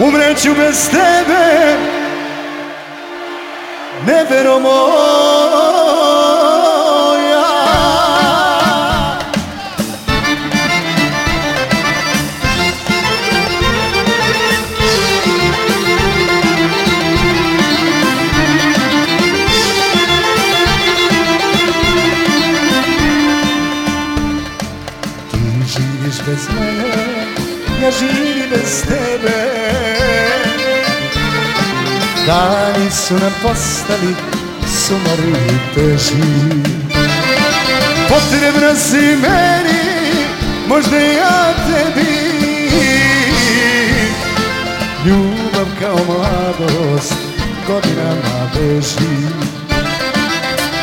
Umreću bez tebe Nevero moja Ti živiš bez mene Ja živim bez tebe Dani su nam postali sumari i teži Potrebna si meni, možda ja tebi. Ljubav kao mladost godinama beži.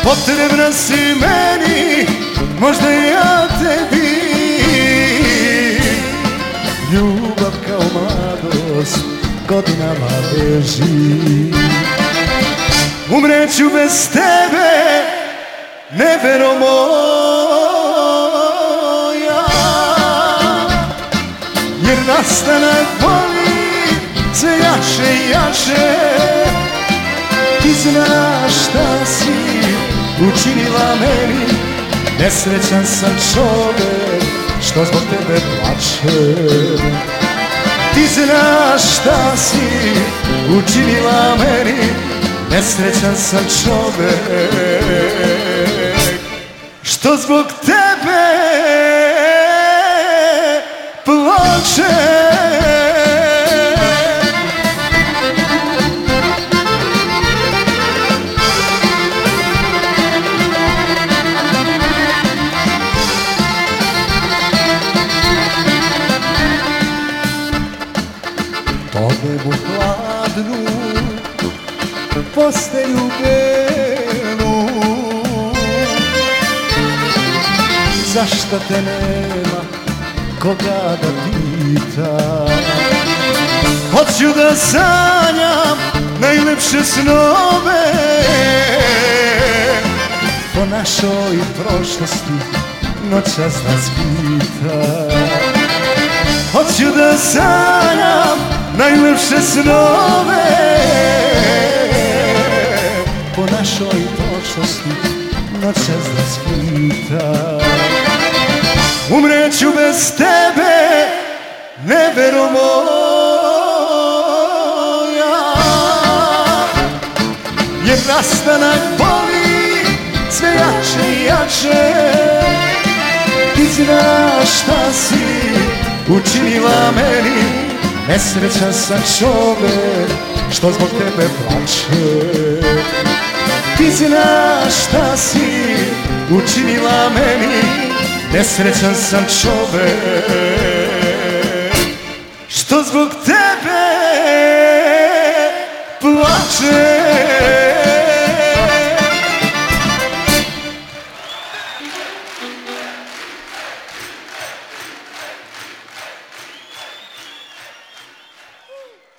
Potrebna si meni, možda ja godinama beži. Umreću bez tebe, nevero moja. Jer nastanak boli sve jače i jače. Ti znaš šta si učinila meni Nesrećan sam čovek što zbog tebe plače Ti znaš šta si učinila meni Nesrećan sam čovek. Što zbog tebe plače Tode u hladnu postelju belu Zašto te nema koga da pita? Hoću da sanjam najlepše snove Po našoj prošlosti noćas nas pita. Hoću da sanjam najlepše snove Po našoj prošlosti noćas nas pita Umreću bez tebe, nevero moja Jer nastanak boli sve jače i jače. Ti znaš šta si učinila meni Nesrećan sam čovek što zbog tebe plače. Ti znaš šta si učinila meni Nesrećan sam čovek što zbog tebe plače